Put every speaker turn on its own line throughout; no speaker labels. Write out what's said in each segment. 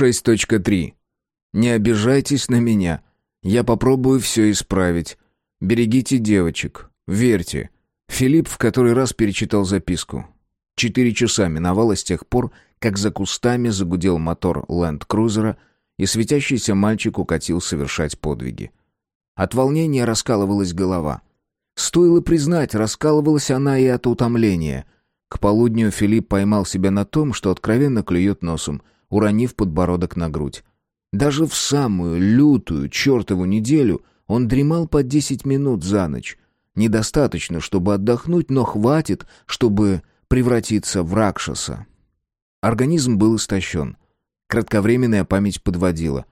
6.3. Не обижайтесь на меня. Я попробую все исправить. Берегите девочек. Верьте. Филипп в который раз перечитал записку. Четыре часа миновало с тех пор, как за кустами загудел мотор ленд-крузера, и светящийся мальчик укатил совершать подвиги. От волнения раскалывалась голова. Стоило признать, раскалывалась она и от утомления. К полудню Филипп поймал себя на том, что откровенно клюет носом, уронив подбородок на грудь. Даже в самую лютую чертову неделю он дремал по десять минут за ночь. Недостаточно, чтобы отдохнуть, но хватит, чтобы превратиться в ракшаса. Организм был истощен. Кратковременная память подводила.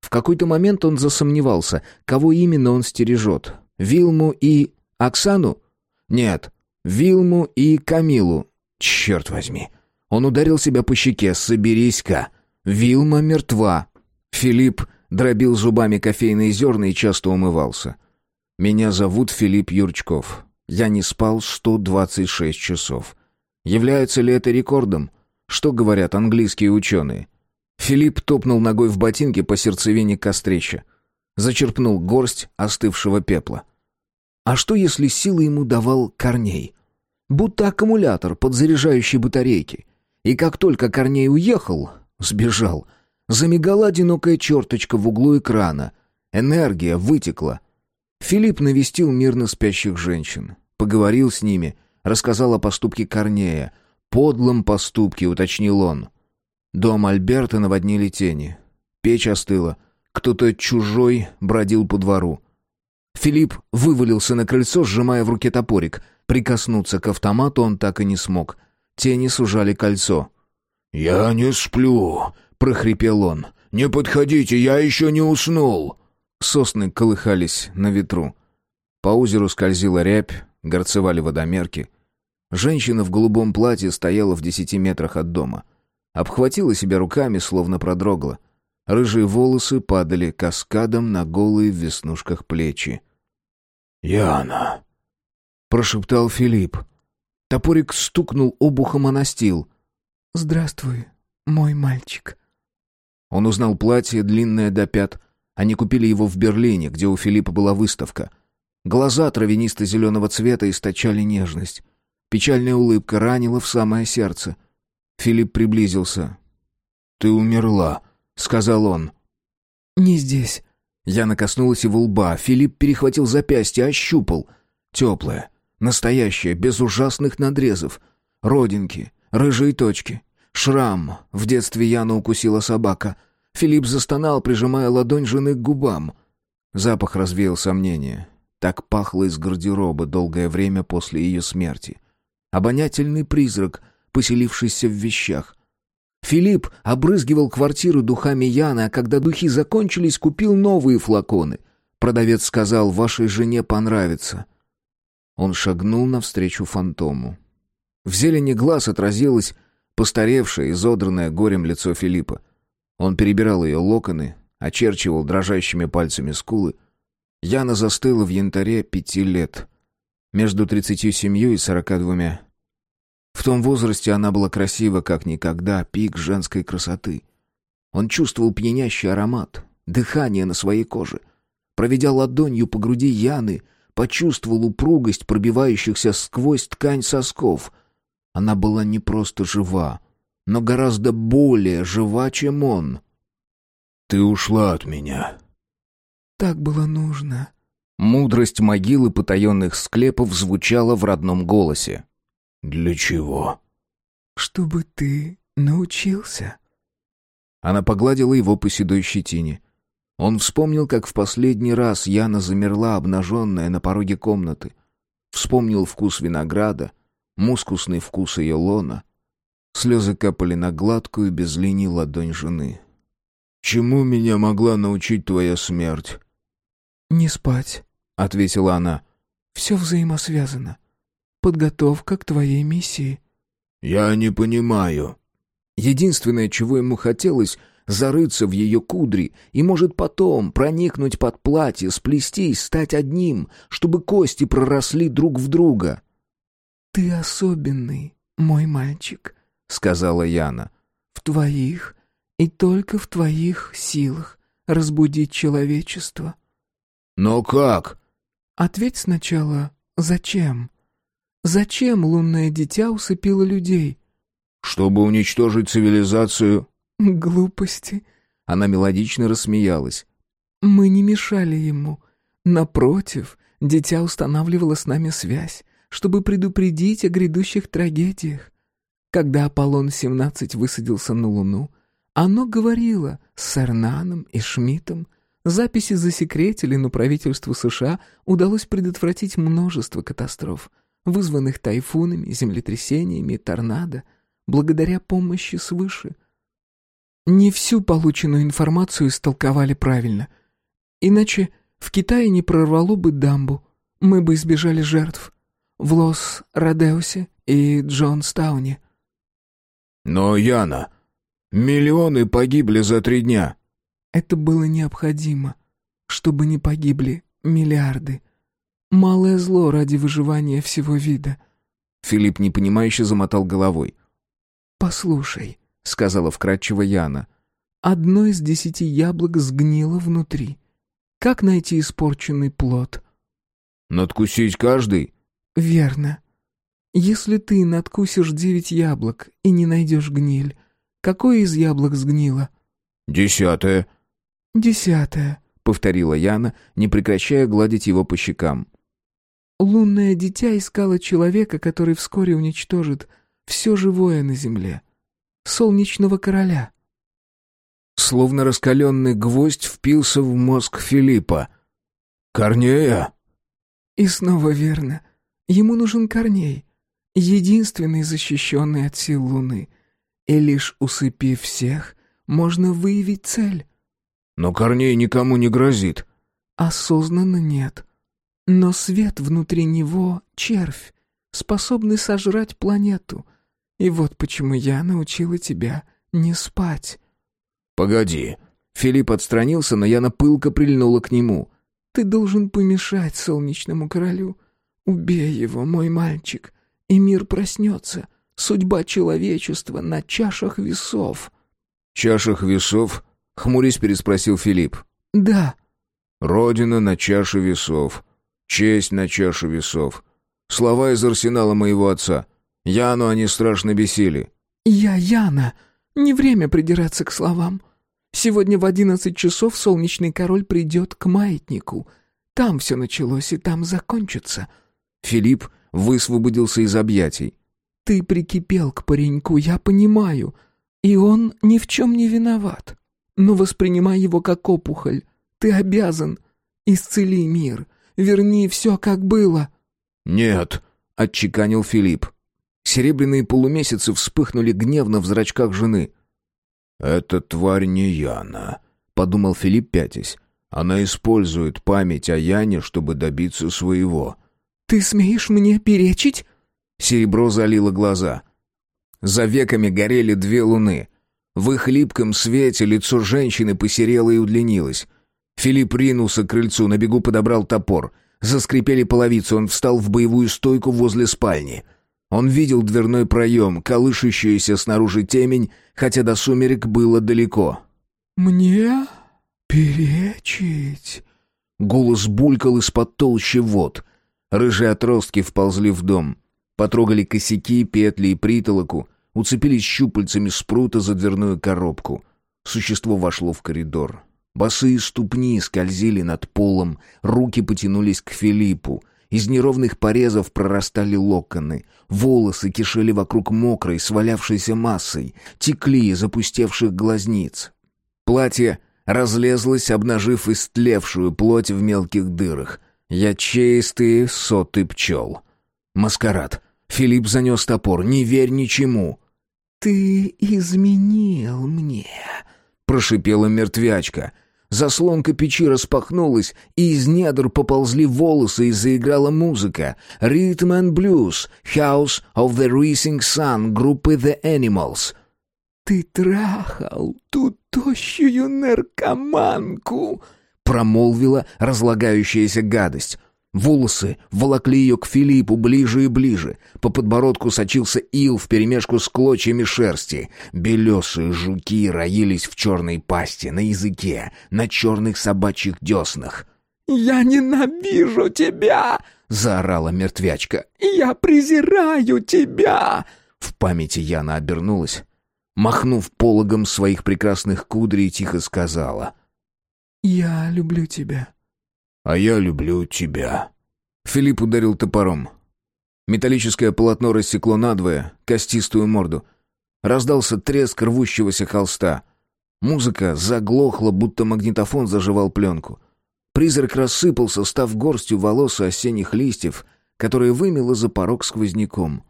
В какой-то момент он засомневался, кого именно он стережет. Вилму и Оксану? Нет, Вилму и Камилу. Черт возьми. Он ударил себя по щеке. «Соберись-ка!» Вилма мертва. Филипп дробил зубами кофейные зерна и часто умывался. «Меня зовут Филипп Юрчков. Я не спал 126 часов. Является ли это рекордом? Что говорят английские ученые?» Филипп топнул ногой в ботинке по сердцевине кострища. Зачерпнул горсть остывшего пепла. А что, если силы ему давал Корней? Будто аккумулятор подзаряжающей батарейки. И как только Корней уехал, сбежал, замигала одинокая черточка в углу экрана. Энергия вытекла. Филипп навестил мирно спящих женщин. Поговорил с ними, рассказал о поступке Корнея. Подлом поступке, уточнил он. Дом Альберта наводнили тени. Печь остыла. Кто-то чужой бродил по двору. Филипп вывалился на крыльцо, сжимая в руке топорик. Прикоснуться к автомату он так и не смог. Тени сужали кольцо.
«Я не сплю», — прохрипел он. «Не подходите, я еще не уснул».
Сосны колыхались на ветру. По озеру скользила рябь, горцевали водомерки. Женщина в голубом платье стояла в десяти метрах от дома. Обхватила себя руками, словно продрогла. Рыжие волосы падали каскадом на голые в веснушках плечи.
«Яна!»
— прошептал Филипп. Топорик стукнул обухом о настил.
«Здравствуй, мой мальчик».
Он узнал платье, длинное до пят. Они купили его в Берлине, где у Филиппа была выставка. Глаза травянисто-зеленого цвета источали нежность. Печальная улыбка ранила в самое сердце. Филипп приблизился. «Ты умерла», — сказал он.
«Не здесь».
Я накоснулась его лба. Филипп перехватил запястье, ощупал. Теплое, настоящее, без ужасных надрезов. Родинки, рыжие точки. Шрам. В детстве Яну укусила собака. Филипп застонал, прижимая ладонь жены к губам. Запах развеял сомнения. Так пахло из гардероба долгое время после ее смерти. Обонятельный призрак, поселившийся в вещах. Филипп обрызгивал квартиру духами Яны, а когда духи закончились, купил новые флаконы. Продавец сказал, вашей жене понравится. Он шагнул навстречу фантому. В зелени глаз отразилось постаревшее, изодранное горем лицо Филиппа. Он перебирал ее локоны, очерчивал дрожащими пальцами скулы. Яна застыла в янтаре пяти лет. Между тридцатью семью и сорока двумя. В том возрасте она была красива, как никогда, пик женской красоты. Он чувствовал пьянящий аромат, дыхание на своей коже. Проведя ладонью по груди Яны, почувствовал упругость пробивающихся сквозь ткань сосков. Она была не просто жива, но гораздо более жива, чем он.
«Ты ушла от меня».
«Так было нужно».
Мудрость могилы потаенных склепов звучала в родном голосе.
«Для чего?»
«Чтобы ты научился».
Она погладила его по седой щетине. Он вспомнил, как в последний раз Яна замерла, обнаженная на пороге комнаты. Вспомнил вкус винограда, мускусный вкус ее лона. Слезы капали на гладкую, без линий ладонь жены.
«Чему меня могла научить твоя смерть?»
«Не спать», — ответила она. «Все взаимосвязано подготовка к твоей миссии».
«Я не понимаю».
Единственное, чего ему хотелось, зарыться в ее кудри и, может, потом проникнуть под платье, сплестись, стать одним, чтобы кости проросли друг в друга.
«Ты особенный, мой мальчик», — сказала Яна. «В твоих И только в твоих силах разбудить человечество.
Но как?
Ответь сначала, зачем? Зачем лунное дитя усыпило людей?
Чтобы уничтожить цивилизацию.
Глупости.
Она мелодично рассмеялась.
Мы не мешали ему. Напротив, дитя устанавливало с нами связь, чтобы предупредить о грядущих трагедиях. Когда Аполлон-17 высадился на Луну, оно говорило с Эрнаном и Шмидтом. Записи засекретили, но правительству США удалось предотвратить множество катастроф, вызванных тайфунами, землетрясениями торнадо, благодаря помощи свыше. Не всю полученную информацию истолковали правильно. Иначе в Китае не прорвало бы дамбу, мы бы избежали жертв. В Лос-Родеусе и Джонстауне.
Но, Яна, миллионы погибли за три дня.
Это было необходимо, чтобы не погибли миллиарды. Малое зло ради выживания всего вида.
Филипп непонимающе замотал головой.
«Послушай», — сказала вкратчиво Яна, — «одно из десяти яблок сгнило внутри. Как найти испорченный плод?»
«Надкусить каждый?»
«Верно. Если ты надкусишь девять яблок и не найдешь гниль, какое из яблок сгнило?»
«Десятое».
«Десятое», — повторила Яна, не прекращая гладить его по щекам. «Лунное дитя искало человека, который вскоре уничтожит все живое на земле. Солнечного короля».
Словно раскаленный гвоздь впился в мозг Филиппа.
«Корнея?»
«И снова верно. Ему нужен Корней, единственный защищенный от сил Луны. И лишь усыпив всех, можно выявить цель».
«Но Корней никому не грозит».
«Осознанно нет. Но свет внутри него — червь, способный сожрать планету. И вот почему я научила тебя не спать».
«Погоди».
Филипп отстранился, но Яна пылко прильнула к нему.
«Ты должен помешать солнечному королю. Убей его, мой мальчик, и мир проснется. Судьба человечества на чашах весов».
«Чашах весов?» — хмурясь переспросил Филипп.
«Да».
«Родина на чаше весов. Честь на чаше весов. Слова из арсенала моего отца. Яну они страшно бесили».
«Я Яна. Не время придираться к словам. Сегодня в одиннадцать часов солнечный король придет к маятнику. Там все началось и там закончится».
Филипп высвободился из объятий.
«Ты прикипел к пареньку, я понимаю. И он ни в чем не виноват. Но воспринимай его как опухоль. Ты обязан. Исцели мир. Верни все, как было».
«Нет», —
отчеканил Филипп. Серебряные полумесяцы вспыхнули гневно в зрачках жены.
«Эта тварь не Яна», — подумал Филипп пятясь. «Она использует память о Яне, чтобы добиться своего».
«Ты смеешь мне перечить?»
Серебро залило глаза. За веками горели две луны. В их липком свете лицо женщины посерело и удлинилось. Филипп ринулся к крыльцу, на бегу подобрал топор. Заскрипели половицы, он встал в боевую стойку возле спальни. Он видел дверной проем, колышущуюся снаружи темень, хотя до сумерек было далеко.
«Мне перечить?»
Голос булькал из-под толщи вод. Рыжие отростки вползли в дом. Потрогали косяки, петли и притолоку, уцепились щупальцами спрута за дверную коробку. Существо вошло в коридор. Босые ступни скользили над полом, руки потянулись к Филиппу. Из неровных порезов прорастали локоны. Волосы кишели вокруг мокрой, свалявшейся массой, текли из опустевших глазниц. Платье разлезлось, обнажив истлевшую плоть в мелких дырах. Ячеистые соты пчел. Маскарад. Филипп занес топор. «Не верь ничему!»
«Ты изменил мне», —
прошипела мертвячка. Заслонка печи распахнулась, и из недр поползли волосы и заиграла музыка. Rhythm and Blues, House of the Rising Sun, группы The Animals.
«Ты трахал ту тощую наркоманку!»
промолвила разлагающаяся гадость. Волосы волокли ее к Филиппу ближе и ближе. По подбородку сочился ил вперемешку с клочьями шерсти. Белесые жуки роились в черной пасти, на языке, на черных собачьих деснах.
«Я ненавижу тебя!» — заорала мертвячка. «Я презираю тебя!»
В памяти Яна обернулась, махнув пологом своих прекрасных кудрей, тихо сказала.
«Я люблю тебя».
«А я люблю тебя».
Филипп ударил топором. Металлическое полотно рассекло надвое костистую морду. Раздался треск рвущегося холста. Музыка заглохла, будто магнитофон заживал пленку. Призрак рассыпался, став горстью волос и осенних листьев, которые вымело за порог сквозняком.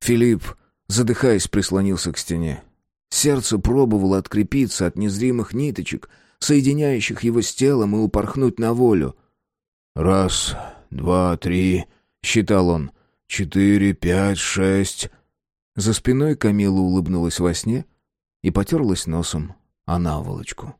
Филипп, задыхаясь, прислонился к стене. Сердце пробовало открепиться от незримых ниточек, соединяющих его с телом, и упорхнуть на волю.
«Раз, два, три», — считал он, — «четыре, пять, шесть».
За спиной Камила улыбнулась во сне и потерлась носом о наволочку.